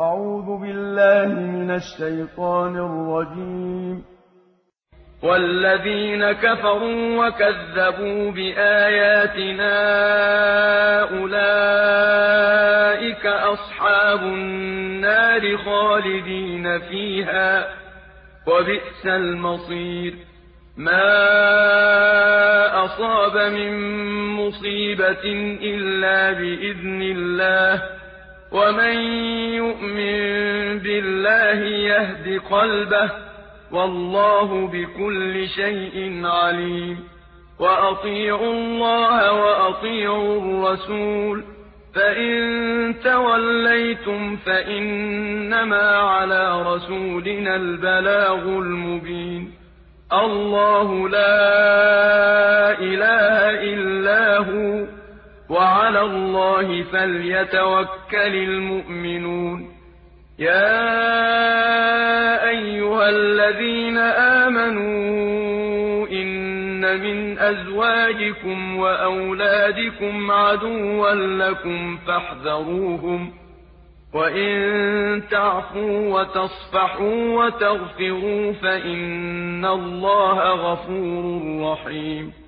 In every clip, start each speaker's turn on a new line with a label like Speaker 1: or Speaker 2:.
Speaker 1: أعوذ بالله من الشيطان الرجيم.
Speaker 2: والذين كفروا وكذبوا بآياتنا أولئك أصحاب النار خالدين فيها وبئس المصير. ما أصاب من مصيبة إلا بإذن الله. ومن يؤمن بالله يهد قلبه والله بكل شيء عليم وأطيعوا الله وأطيعوا الرسول فإن توليتم فإنما على رسولنا البلاغ المبين الله لا وعلى الله فليتوكل المؤمنون. يا أيها الذين آمنوا إن من أزواجكم وأولادكم عدوا لكم فاحذروهم وإن تعفوا وتصفحوا وتغفروا فإن الله غفور رحيم.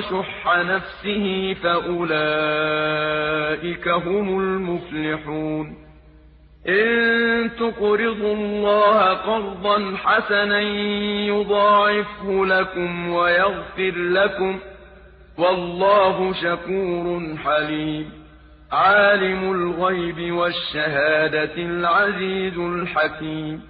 Speaker 2: شح نفسه فأولئك هم المفلحون. إن تقرضوا الله قرضا حسنا يضاعفه لكم ويغفر لكم والله شكور حليم. عالم الغيب والشهادة العزيز الحكيم.